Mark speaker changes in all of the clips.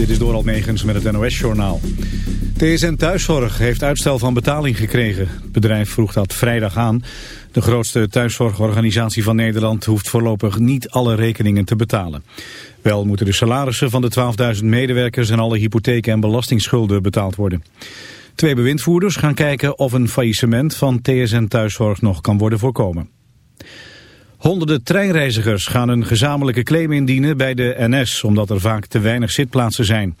Speaker 1: Dit is Doral Megens met het NOS-journaal. TSN Thuiszorg heeft uitstel van betaling gekregen. Het bedrijf vroeg dat vrijdag aan. De grootste thuiszorgorganisatie van Nederland hoeft voorlopig niet alle rekeningen te betalen. Wel moeten de salarissen van de 12.000 medewerkers en alle hypotheken en belastingsschulden betaald worden. Twee bewindvoerders gaan kijken of een faillissement van TSN Thuiszorg nog kan worden voorkomen. Honderden treinreizigers gaan een gezamenlijke claim indienen bij de NS, omdat er vaak te weinig zitplaatsen zijn.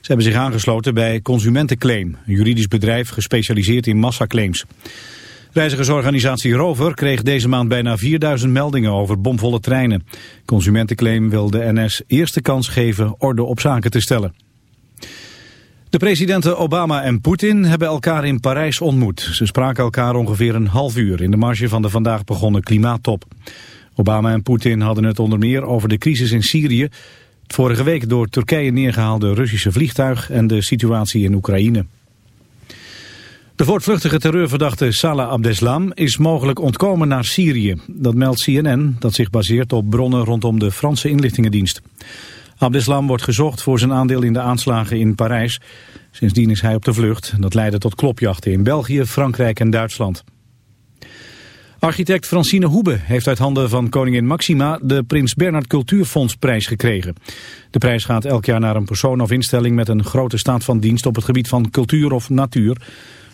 Speaker 1: Ze hebben zich aangesloten bij Consumentenclaim, een juridisch bedrijf gespecialiseerd in massaclaims. Reizigersorganisatie Rover kreeg deze maand bijna 4000 meldingen over bomvolle treinen. Consumentenclaim wil de NS eerste kans geven orde op zaken te stellen. De presidenten Obama en Poetin hebben elkaar in Parijs ontmoet. Ze spraken elkaar ongeveer een half uur in de marge van de vandaag begonnen klimaattop. Obama en Poetin hadden het onder meer over de crisis in Syrië... het vorige week door Turkije neergehaalde Russische vliegtuig... en de situatie in Oekraïne. De voortvluchtige terreurverdachte Salah Abdeslam is mogelijk ontkomen naar Syrië. Dat meldt CNN, dat zich baseert op bronnen rondom de Franse inlichtingendienst. Abdeslam wordt gezocht voor zijn aandeel in de aanslagen in Parijs. Sindsdien is hij op de vlucht. Dat leidde tot klopjachten in België, Frankrijk en Duitsland. Architect Francine Hoebe heeft uit handen van koningin Maxima de Prins Bernhard Cultuurfondsprijs gekregen. De prijs gaat elk jaar naar een persoon of instelling met een grote staat van dienst op het gebied van cultuur of natuur.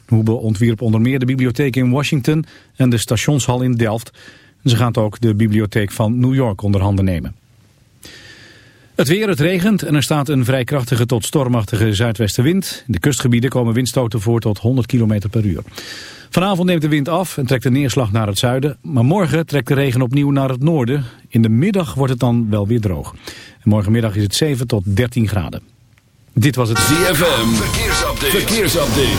Speaker 1: Hoebe ontwierp onder meer de bibliotheek in Washington en de stationshal in Delft. Ze gaat ook de bibliotheek van New York onder handen nemen. Het weer, het regent en er staat een vrij krachtige tot stormachtige zuidwestenwind. In de kustgebieden komen windstoten voor tot 100 km per uur. Vanavond neemt de wind af en trekt de neerslag naar het zuiden. Maar morgen trekt de regen opnieuw naar het noorden. In de middag wordt het dan wel weer droog. En morgenmiddag is het 7 tot 13 graden. Dit was het
Speaker 2: ZFM. Verkeersupdate. Verkeersupdate.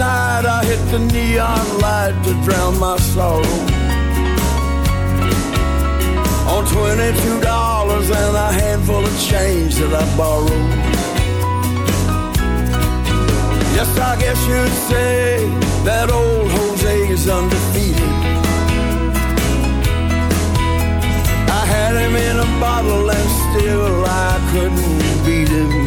Speaker 3: Night I
Speaker 4: hit the neon light to drown my sorrow. On twenty-two dollars and a handful of change that I borrowed. Yes, I guess you'd say that old Jose is undefeated. I had him in a bottle and still I couldn't beat him.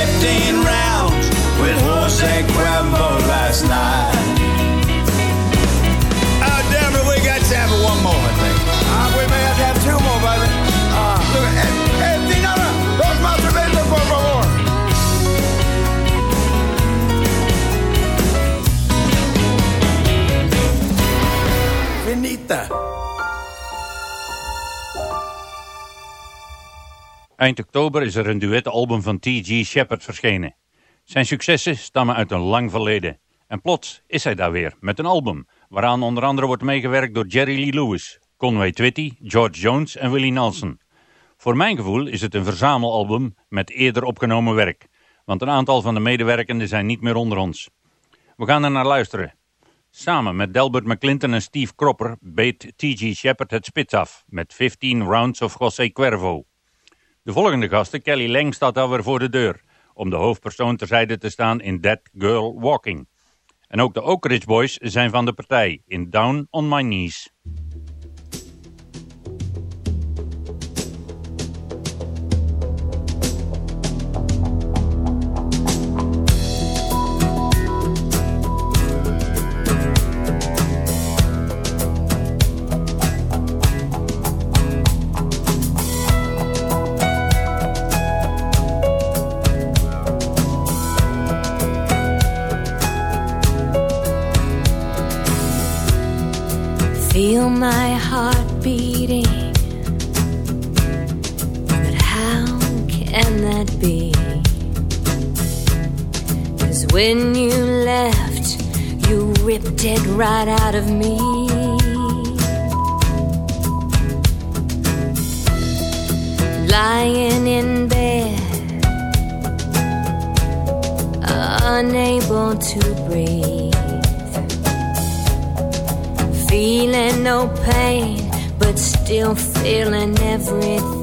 Speaker 3: 15 rounds with Jose Cuervo last night.
Speaker 5: Eind oktober is er een duetalbum van T.G. Shepard verschenen. Zijn successen stammen uit een lang verleden. En plots is hij daar weer met een album, waaraan onder andere wordt meegewerkt door Jerry Lee Lewis, Conway Twitty, George Jones en Willie Nelson. Voor mijn gevoel is het een verzamelalbum met eerder opgenomen werk, want een aantal van de medewerkenden zijn niet meer onder ons. We gaan er naar luisteren. Samen met Delbert McClinton en Steve Cropper beet T.G. Shepard het spits af met 15 Rounds of José Cuervo. De volgende gasten, Kelly Lang, staat alweer voor de deur om de hoofdpersoon terzijde te staan in That Girl Walking. En ook de Oak Ridge Boys zijn van de partij in Down on My Knees.
Speaker 6: When you left, you ripped it right out of me. Lying in bed, unable to breathe feeling no pain, but still feeling everything.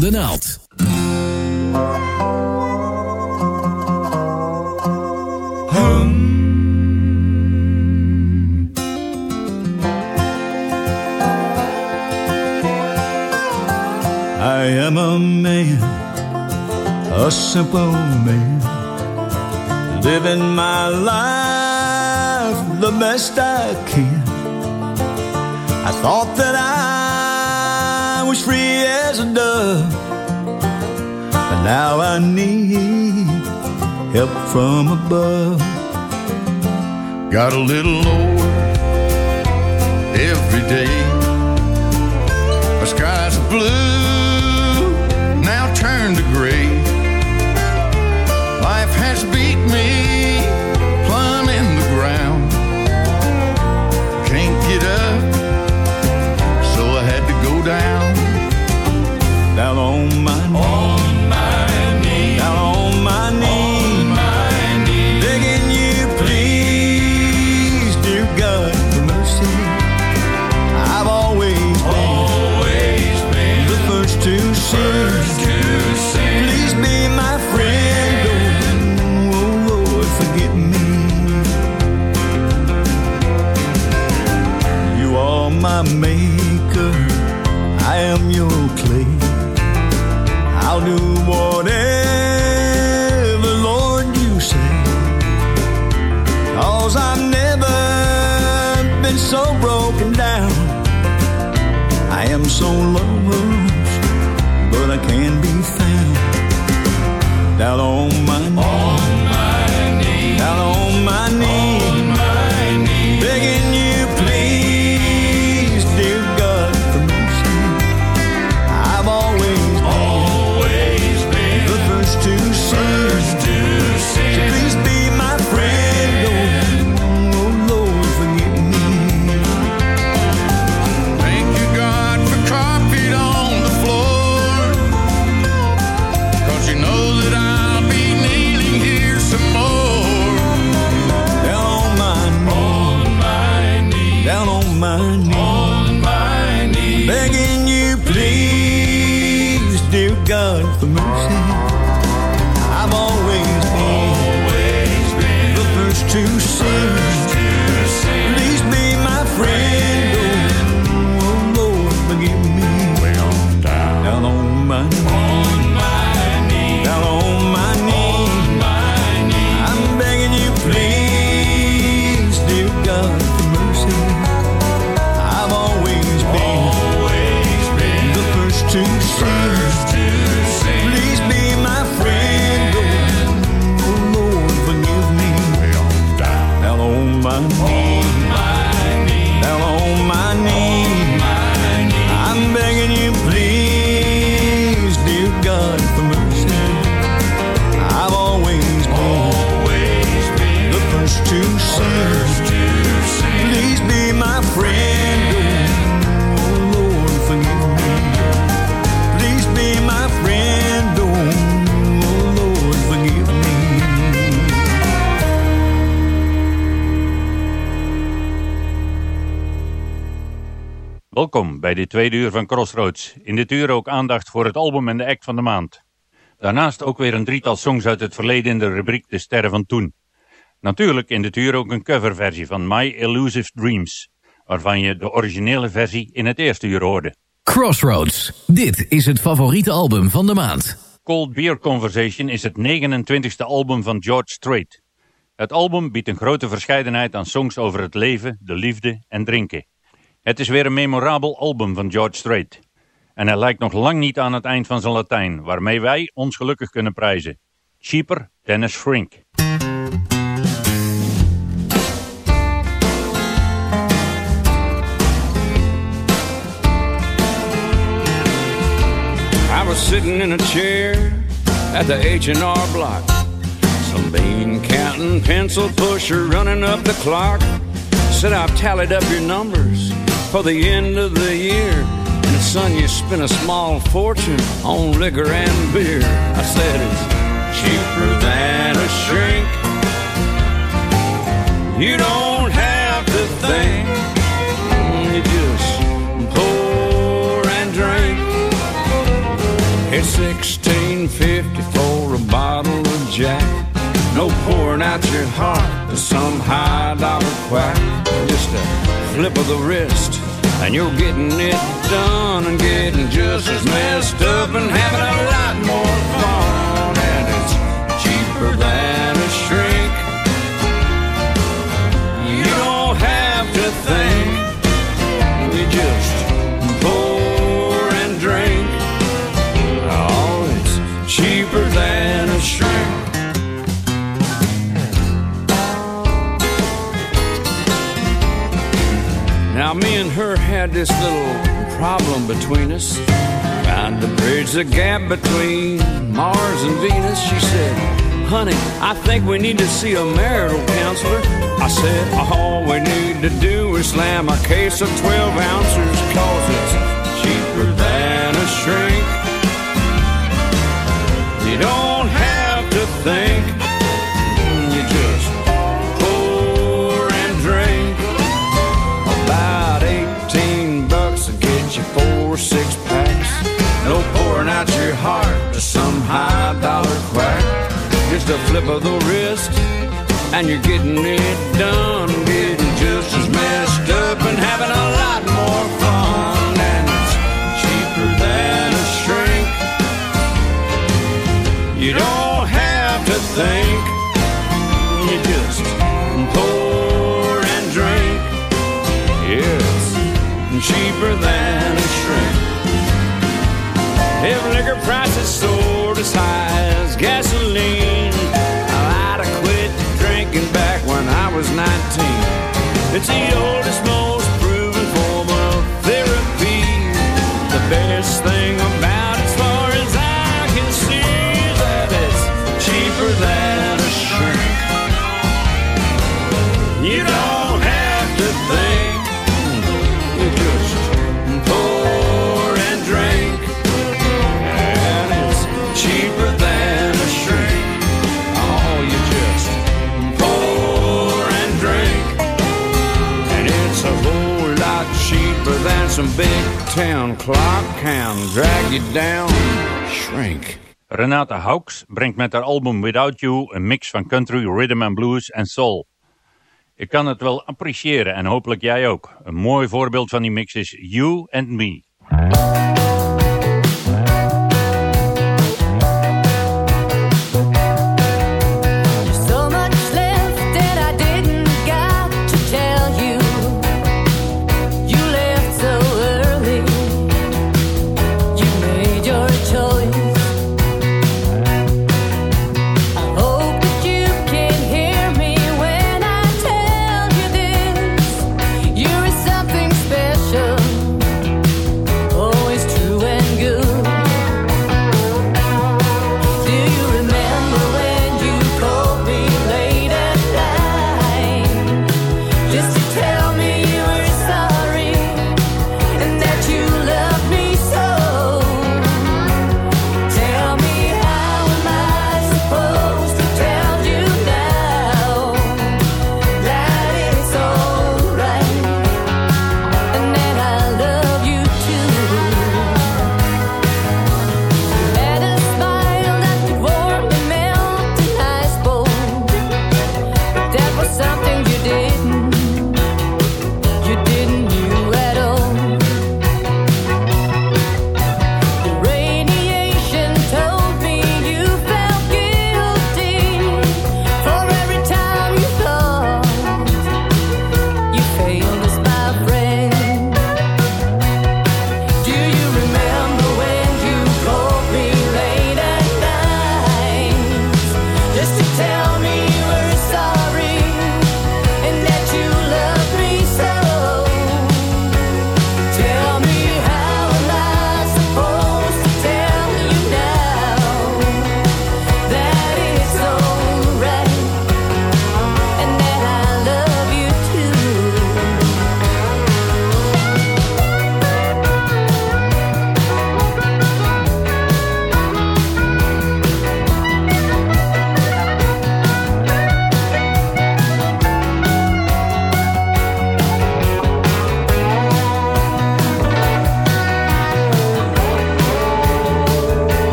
Speaker 7: Van de naald.
Speaker 4: I am a man, a simple man, living my life the best I can. I thought that I was free as a dove, but now I need help from above. Got a little lower every day. So broken down. I am so lost, but I can be found. Down on my knees.
Speaker 5: Welkom bij dit tweede uur van Crossroads. In dit uur ook aandacht voor het album en de act van de maand. Daarnaast ook weer een drietal songs uit het verleden in de rubriek De Sterren van Toen. Natuurlijk in dit uur ook een coverversie van My Elusive Dreams, waarvan je de originele versie in het eerste uur hoorde.
Speaker 7: Crossroads. Dit is het favoriete album van de maand.
Speaker 5: Cold Beer Conversation is het 29e album van George Strait. Het album biedt een grote verscheidenheid aan songs over het leven, de liefde en drinken. Het is weer een memorabel album van George Strait. En hij lijkt nog lang niet aan het eind van zijn Latijn, waarmee wij ons gelukkig kunnen prijzen. Cheaper than a shrink.
Speaker 8: I was sitting in a chair at the H&R block. Some bean counting pencil pusher running up the clock. Said I've tallied up your numbers for the end of the year. And son, you spent a small fortune on liquor and beer. I said it's cheaper than a shrink. You don't have to think. You just pour and drink. It's sixteen fifty for a bottle of Jack. No pouring out your heart to some high dollar quack. Just a flip of the wrist, and you're getting it done and getting just as messed up and having a lot more fun. Bridge gap between Mars and Venus. She said, Honey, I think we need to see a marital counselor. I said, All we need to do is slam a case of 12 ounces, cause it's cheaper than a shrink. You don't have to think, Flip of the wrist, and you're getting it done. Getting just as messed up and having a lot more fun. And it's cheaper than a shrink. You don't have to think, you just pour and drink. Yes, cheaper than a shrink. If liquor prices soared as high as gasoline, was 19. It's the oldest, most clock can drag you down. Shrink.
Speaker 9: Renata Haux brengt met haar album Without You een mix van country, rhythm and blues en soul. Ik kan het wel appreciëren en hopelijk jij ook. Een mooi voorbeeld van die mix is You and Me.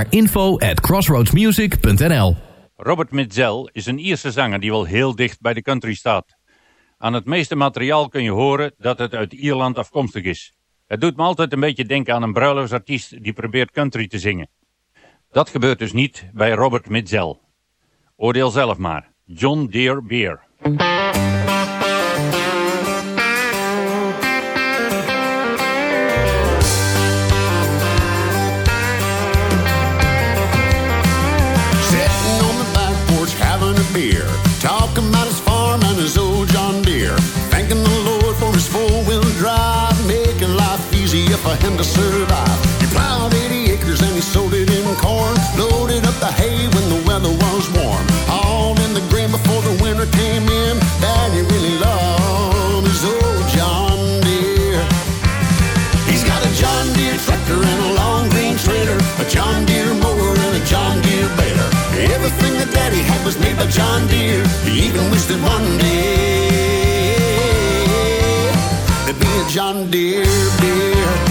Speaker 7: Naar info at crossroadsmusic.nl
Speaker 5: Robert Mitzel is een Ierse zanger die wel heel dicht bij de country staat. Aan het meeste materiaal kun je horen dat het uit Ierland afkomstig is. Het doet me altijd een beetje denken aan een bruiloftsartiest die probeert country te zingen. Dat gebeurt dus niet bij Robert Mitzel. Oordeel zelf maar. John Deere Beer.
Speaker 10: Him to survive. He plowed 80 acres and he sowed it in corn. Loaded up the hay when the weather was warm. All in the grain before the winter came in. Daddy really loved his old John Deere. He's got a John Deere tractor and a long green trailer, a John Deere mower and a John Deere baler. Everything that Daddy had was made by John Deere. He even wished that one day there'd be a John Deere beer.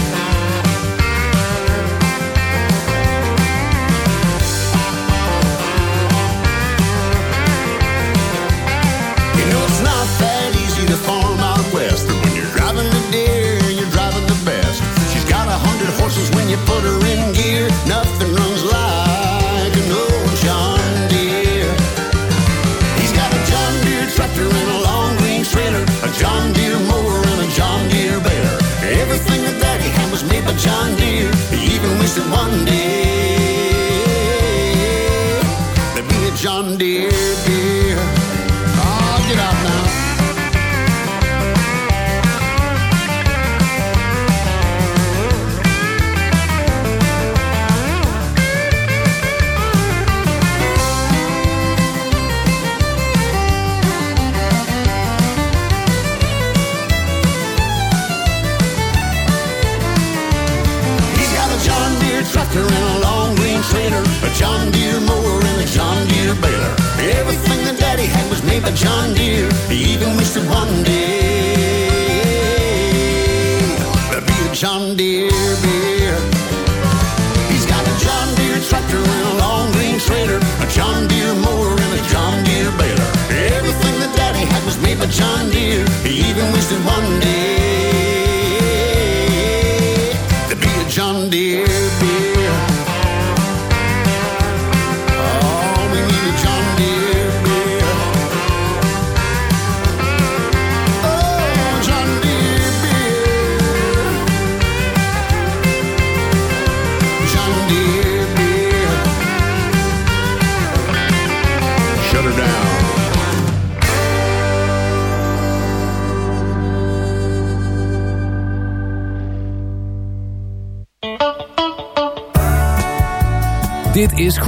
Speaker 10: John Deere. Even one day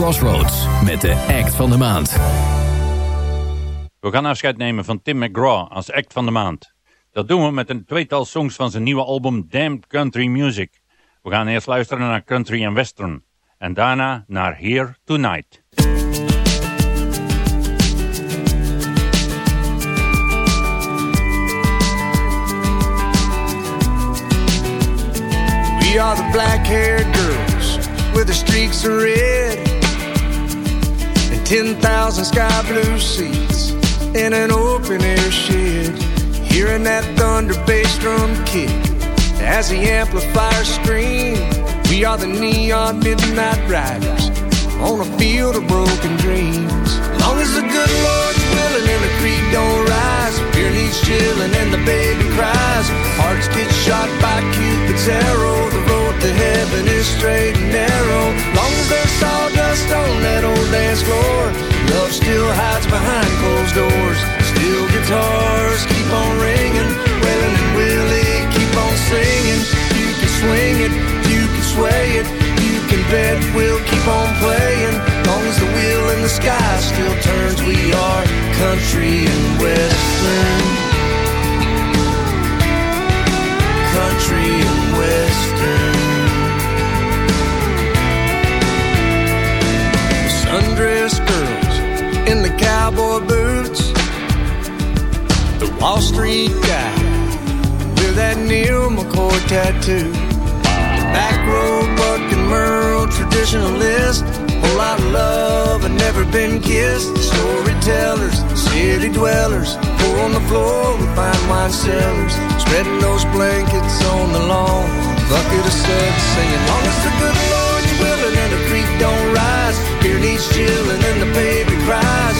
Speaker 7: Crossroads met de act van de maand.
Speaker 5: We gaan afscheid nemen van Tim McGraw als act van de maand. Dat doen we met een tweetal songs van zijn nieuwe album Damned Country Music. We gaan eerst luisteren naar Country and Western. En daarna naar Here Tonight.
Speaker 11: We are the black haired girls with the streaks of red 10,000 sky blue seats in an open air shed. Hearing that thunder bass drum kick as the amplifier scream. We are the neon midnight riders on a field of broken dreams. Long as the good Lord's willing and the creek don't rise, beer needs chilling and the baby cries. Hearts get shot by Cupid's arrow. The road to heaven is straight and narrow. Long as there's sawdust on that old dance floor, love still hides behind closed doors. Still guitars keep on ringing, Waylon and Willie keep on singing. You can swing it, you can sway it, you can bet we'll keep on playing. Long as the wheel in the sky still turns, we are country and western. Country and western. Cowboy boots. The Wall Street guy with that Neal McCoy tattoo. Back row bucking Merle, traditionalist. Whole lot of love and never been kissed. Storytellers, city dwellers. Four on the floor with fine wine cellars. Spreading those blankets on the lawn. Bucket of sex, singing long as the good Lord's willing and the creek don't rise. Beer needs chilling and the baby cries.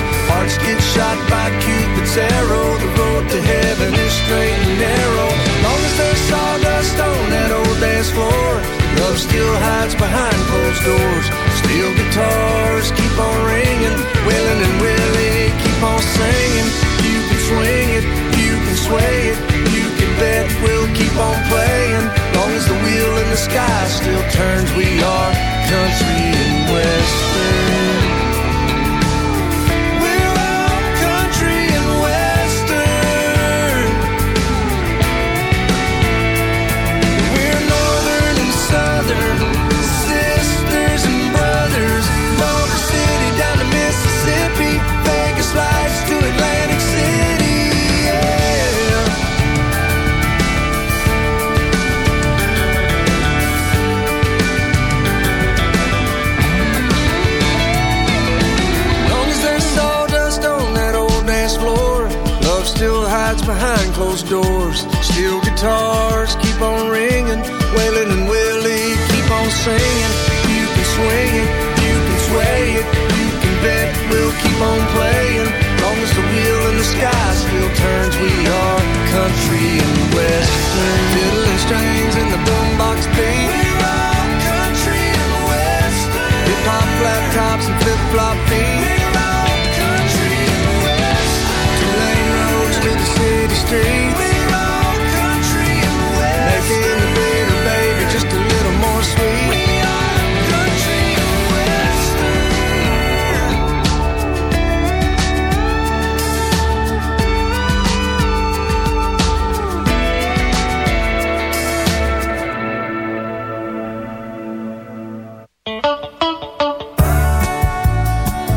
Speaker 11: Hearts get shot by Cupid's arrow. The road to heaven is straight and narrow. Long as there's sawdust on that old dance floor. Love still hides behind closed doors. Steel guitars keep on ringing. Waylon and Willie keep on singing. You can swing it, you can sway it. You can bet we'll keep on playing. Long as the wheel in the sky still turns, we are country and western. Closed doors. Steel guitars keep on ringing, Waylon and Willie keep on singing. You can swing it, you can sway it, you can bet we'll keep on playing. Long as the wheel in the sky still turns, we are country and western. Fiddling strings in the boombox beat. We're country and western. Hip hop flat tops and flip flop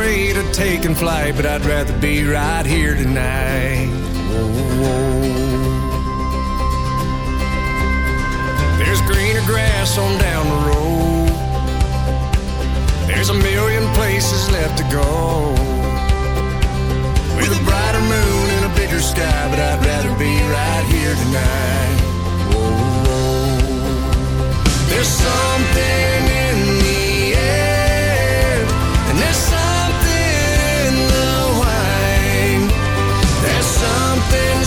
Speaker 11: Afraid of taking flight, but I'd rather be right here tonight. Whoa. There's greener grass on down the road. There's a million places left to go. With a brighter moon and a bigger sky, but I'd rather be right here tonight. There's something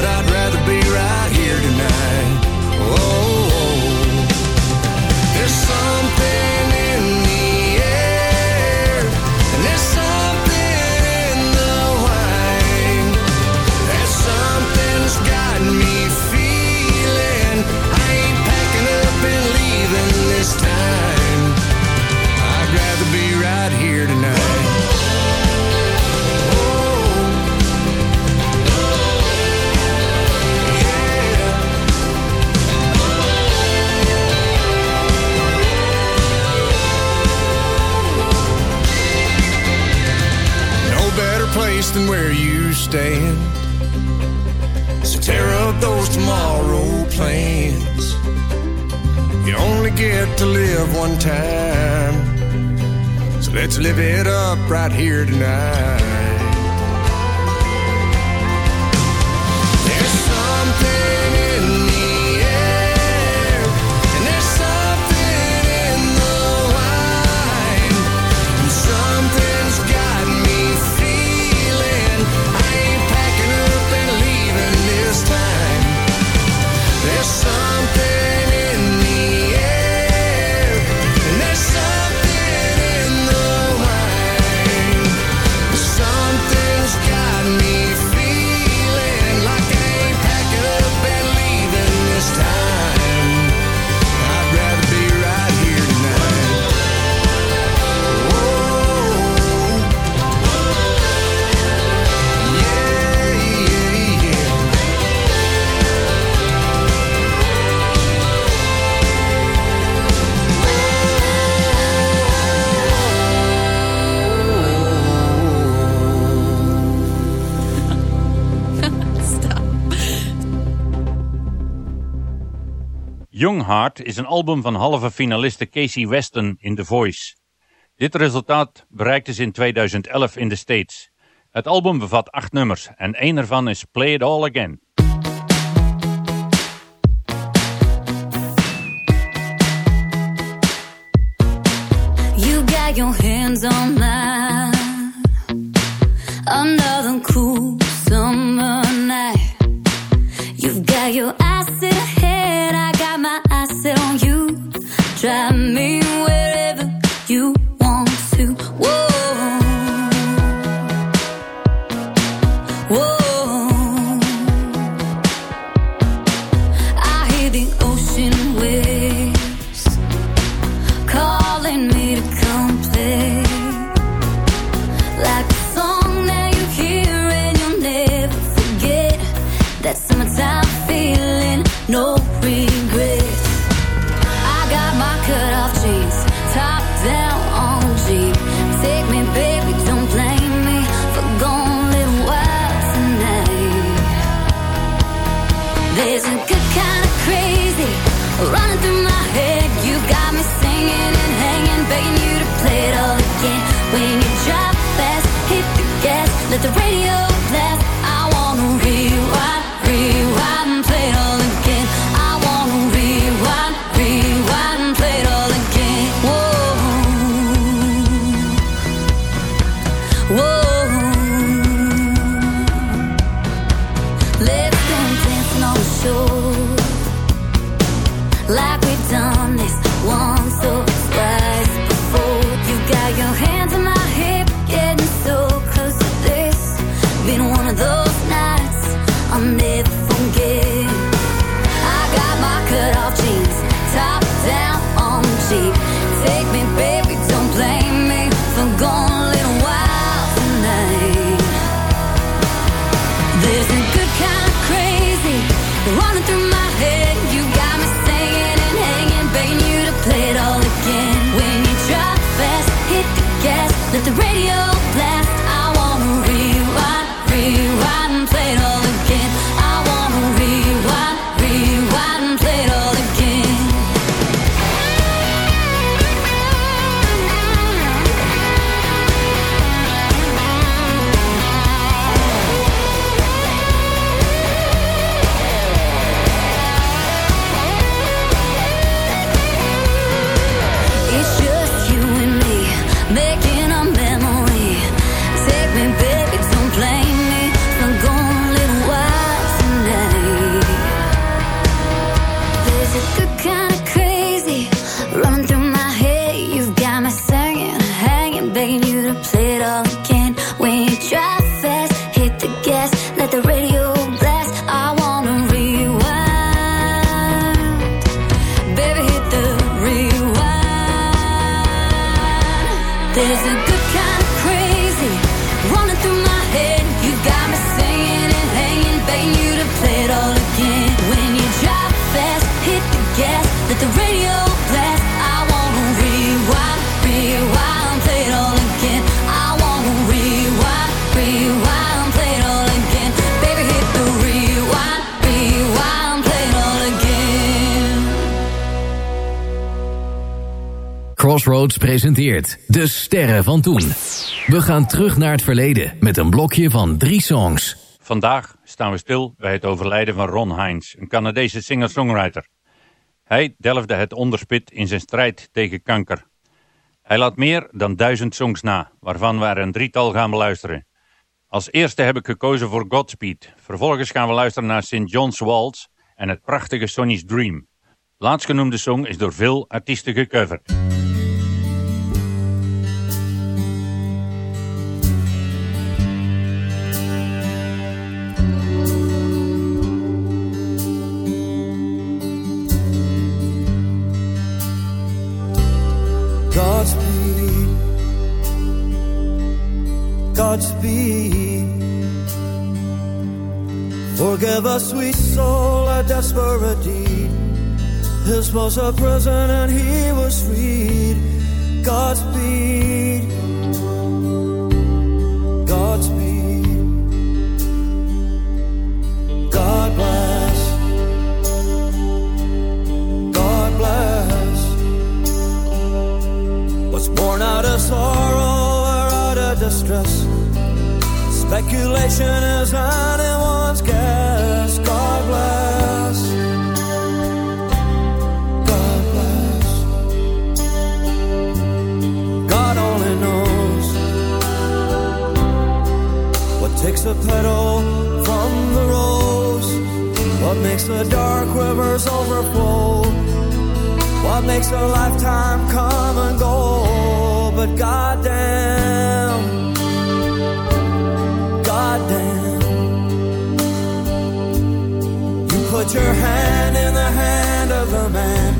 Speaker 11: me place than where you stand. So tear up those tomorrow plans. You only get to live one time. So let's live it up right here tonight.
Speaker 5: Young Heart is een album van halve finaliste Casey Weston in The Voice. Dit resultaat bereikte ze in 2011 in de States. Het album bevat acht nummers en één ervan is Play It All Again.
Speaker 6: You got your hands on mine Another cool summer night You've got your eyes Radio.
Speaker 7: Presenteert De Sterren van Toen. We gaan terug naar het verleden met een blokje van drie songs.
Speaker 5: Vandaag staan we stil bij het overlijden van Ron Hines, een Canadese singer-songwriter. Hij delfde het onderspit in zijn strijd tegen kanker. Hij laat meer dan duizend songs na, waarvan we er een drietal gaan beluisteren. Als eerste heb ik gekozen voor Godspeed. Vervolgens gaan we luisteren naar St. John's Waltz en het prachtige Sonny's Dream. Laatstgenoemde song is door veel artiesten gecoverd.
Speaker 12: A sweet soul, a desperate deed. His was a prison and he was freed. Godspeed, Godspeed. God bless, God bless was born out of sorrow or out of distress. Speculation is anyone's guess. God bless. God bless. God only knows what takes a petal from the rose, what makes the dark rivers overflow. What makes a lifetime come and go? But goddamn, put your hand in the hand of a man.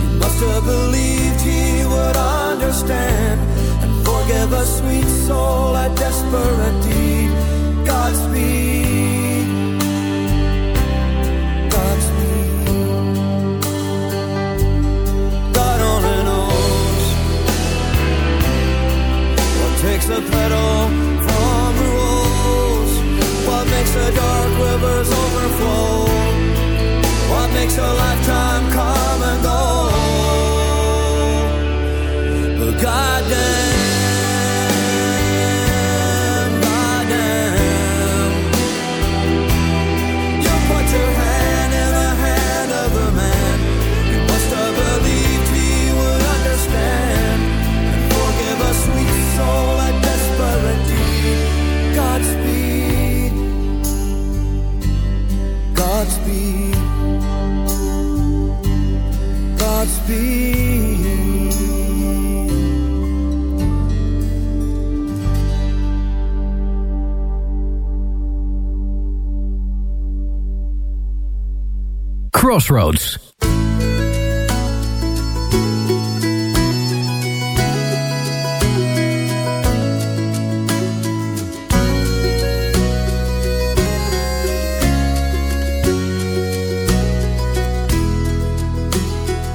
Speaker 12: You must have believed he would understand and forgive a sweet soul a desperate deed. Godspeed, Godspeed. God only knows what takes the what makes the dark rivers overflow, makes a lifetime come and go. But goddamn,
Speaker 7: Crossroads.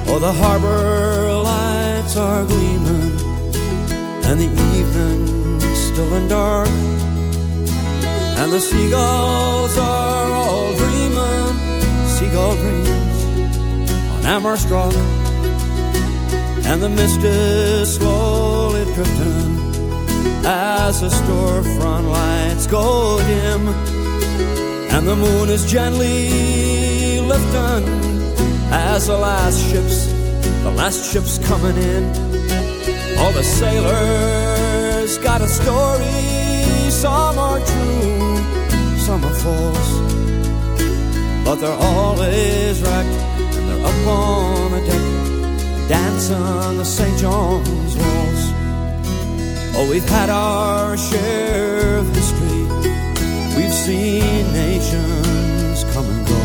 Speaker 12: Oh, the harbor lights are gleaming, and the evening's still and dark, and the seagulls are all on Amherst Rock, and the mist is slowly drifting as the storefront lights go dim, and the moon is gently lifting as the last ships, the last ships coming in. All the sailors got a story, some are true, some are false. But they're always wrecked, and they're up on the deck, dancing the St. John's waltz. Oh, we've had our share of history, we've seen nations come and go.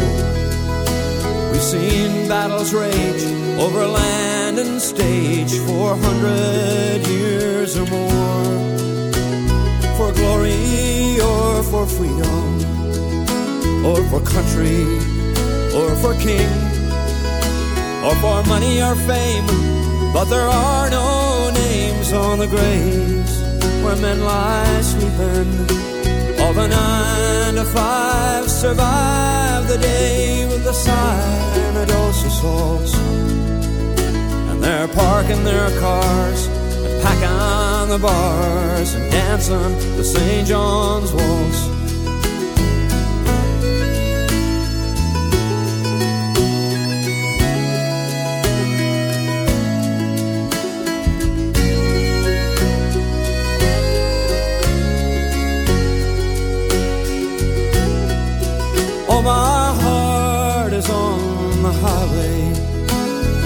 Speaker 12: We've seen battles rage over land and stage for a hundred years or more. For glory or for freedom, or for country, or for king, or for money or fame. But there are no names on the graves where men lie sleeping. All the nine to five survive the day with a sigh and a dose of salt. And they're parking their cars and packing the bars and dancing the St. John's Waltz.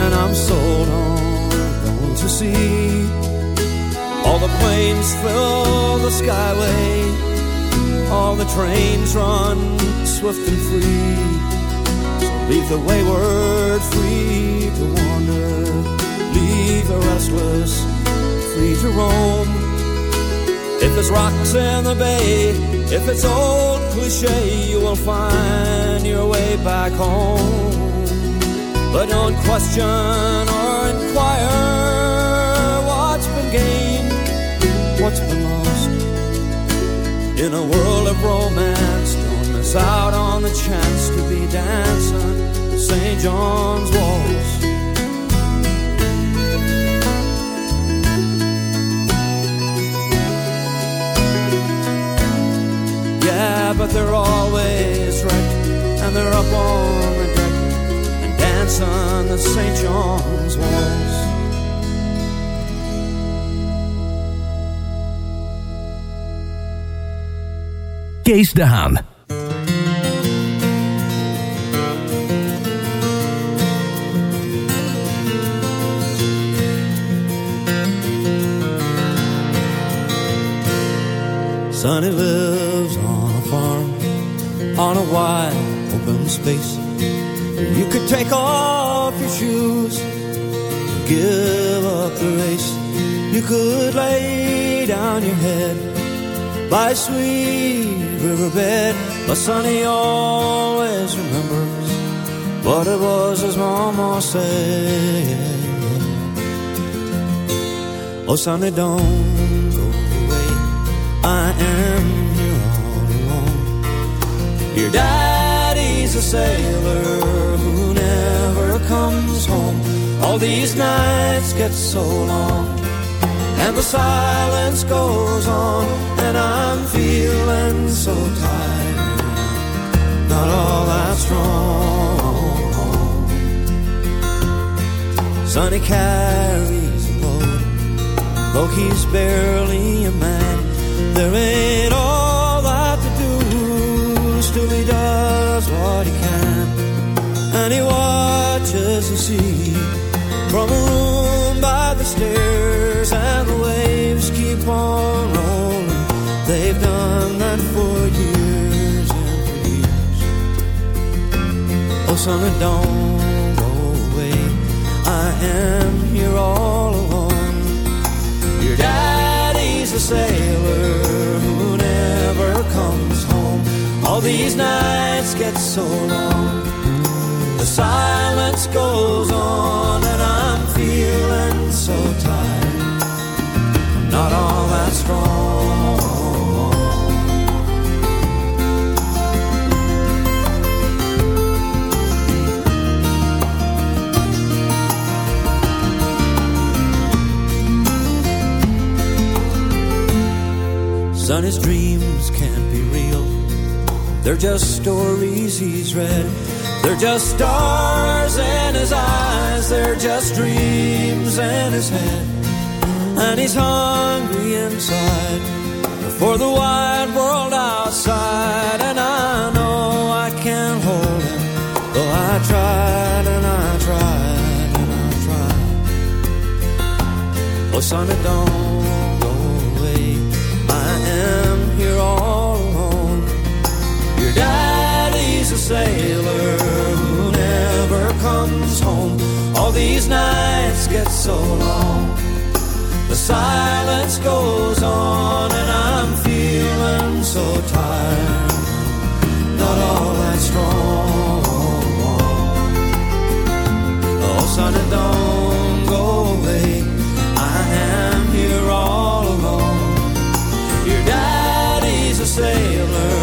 Speaker 12: And I'm sold on going to see. All the planes fill the skyway, all the trains run swift and free. So leave the wayward free to wander, leave the restless free to roam. If it's rocks in the bay, if it's old cliche, you will find your way back home. But don't question or inquire what's been gained, what's been lost. In a world of romance, don't miss out on the chance to be dancing to St. John's waltz. Yeah, but they're always right, and they're up on the and dancing the St. John's waltz.
Speaker 13: Kees de Haan.
Speaker 12: Sonny lives on a farm on a wide open space. You could take off your shoes, give up the race. You could lay down your head by a sweet riverbed. But Sonny always remembers what it was his mama said. Oh, Sonny, don't go away. I am here all alone. Your a sailor who never comes home. All these nights get so long, and the silence goes on, and I'm feeling so tired. Not all that strong. Sonny carries a load, though he's barely a man. There ain't all And he watches the sea from a room by the stairs, and the waves keep on rolling. They've done that for years and for years. Oh, son, don't go away. I am here all alone. Your daddy's a sailor who never comes home. All these nights get so long. Silence goes on, and I'm feeling so tired. Not all that strong. Son, his dreams can't be real. They're just stories he's read. They're just stars in his eyes. They're just dreams in his head. And he's hungry inside for the wide world outside. And I know I can't hold him. Though I tried and I tried and I tried. Oh, son, don't go away. I am here all alone. Your daddy's a sailor comes home. All these nights get so long. The silence goes on, and I'm feeling so tired. Not all that strong. Oh, son, don't go away. I am here all alone. Your daddy's a sailor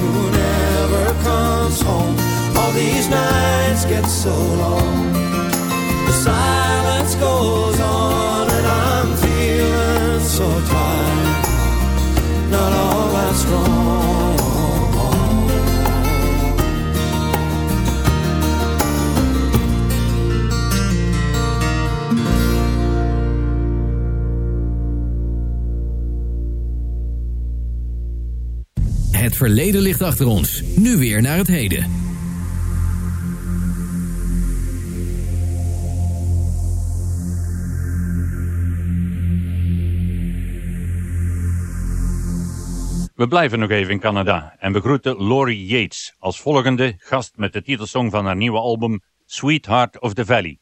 Speaker 12: who never comes home. All these nights get so long. The silence nights goes on and I'm feeling so tired, not all that strong.
Speaker 7: Het verleden ligt achter ons. Nu weer naar het heden.
Speaker 6: We blijven nog even in Canada en begroeten Laurie Yates als volgende gast met de titelsong van haar nieuwe album Sweetheart of the Valley.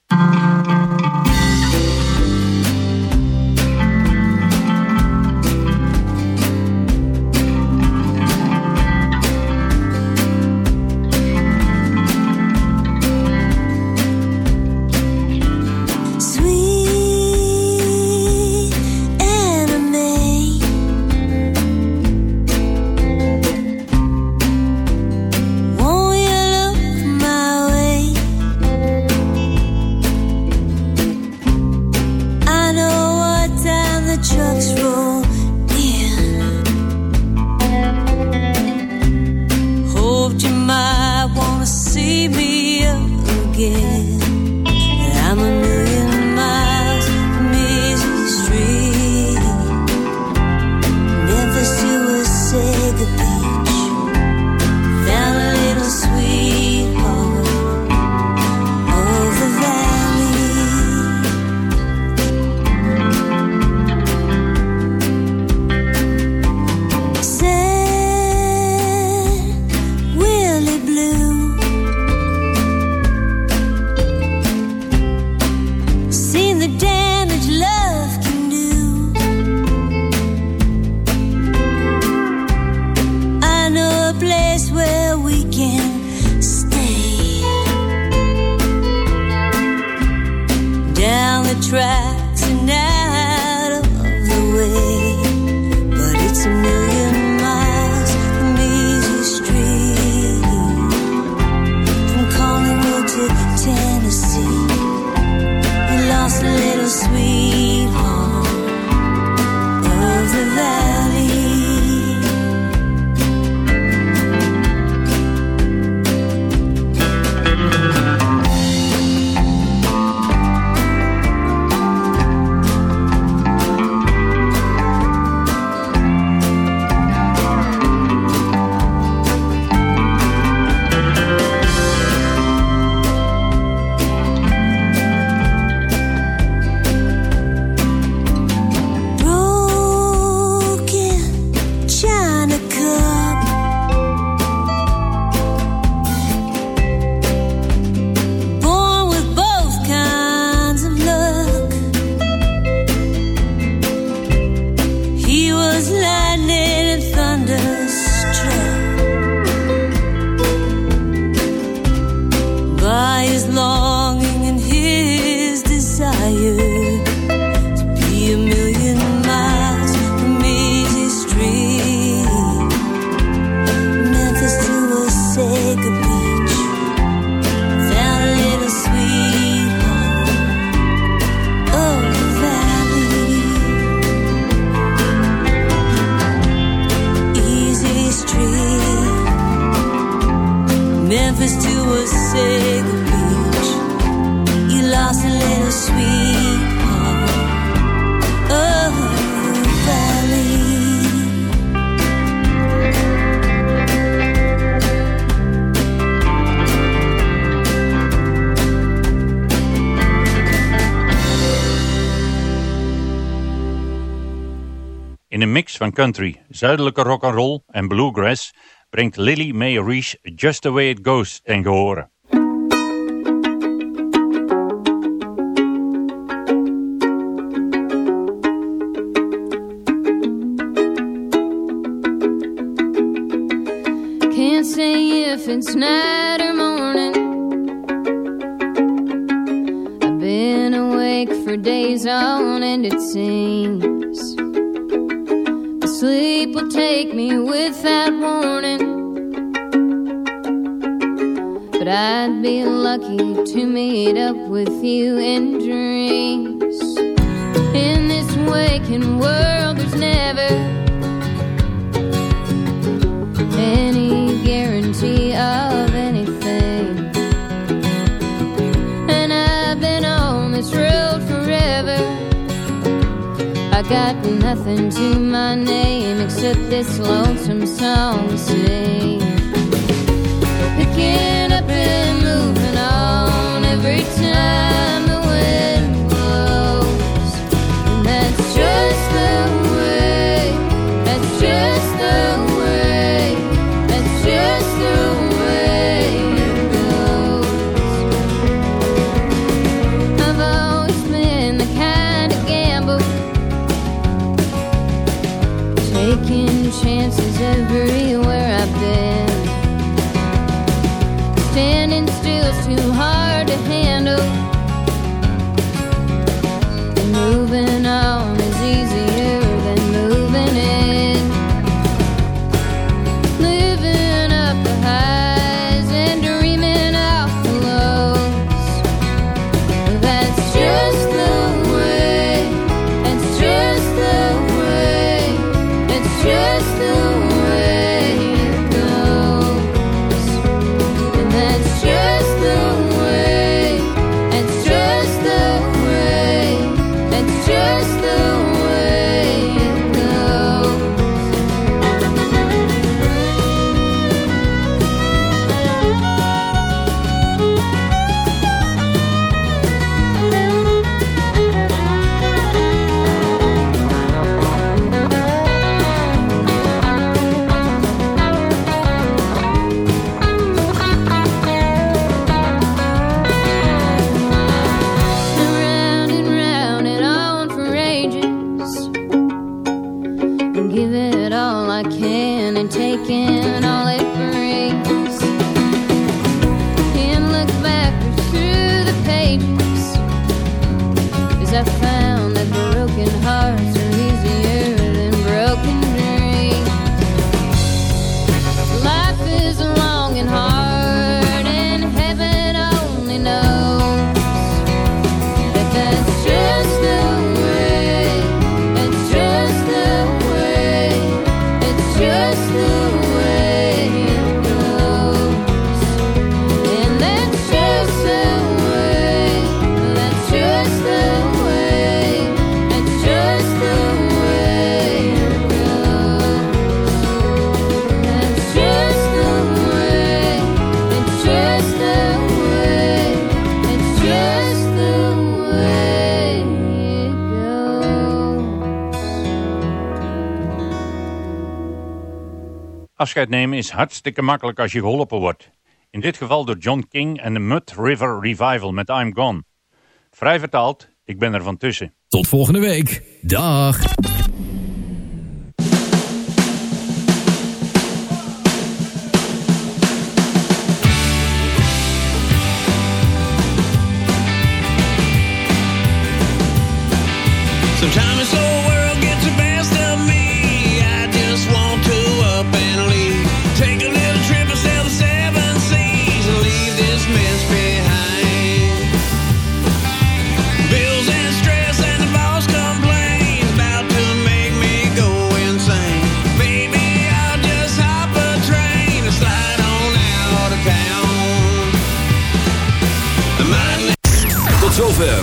Speaker 6: Country, zuidelijke rock and roll en bluegrass brengt Lily Mae Reese Just the Way It Goes ten gehore.
Speaker 9: Can't say if it's night or morning. I've been awake for days on end, it seems people take me without warning. But I'd be lucky to meet up with you in dreams. In this waking world, there's never got nothing to my name except this lonesome song to sing. Picking up and moving on every time.
Speaker 5: Afscheid nemen is hartstikke makkelijk als je geholpen wordt. In dit geval door John King en de Mud River Revival met I'm Gone. Vrij vertaald, ik ben er van tussen.
Speaker 7: Tot volgende week. Dag.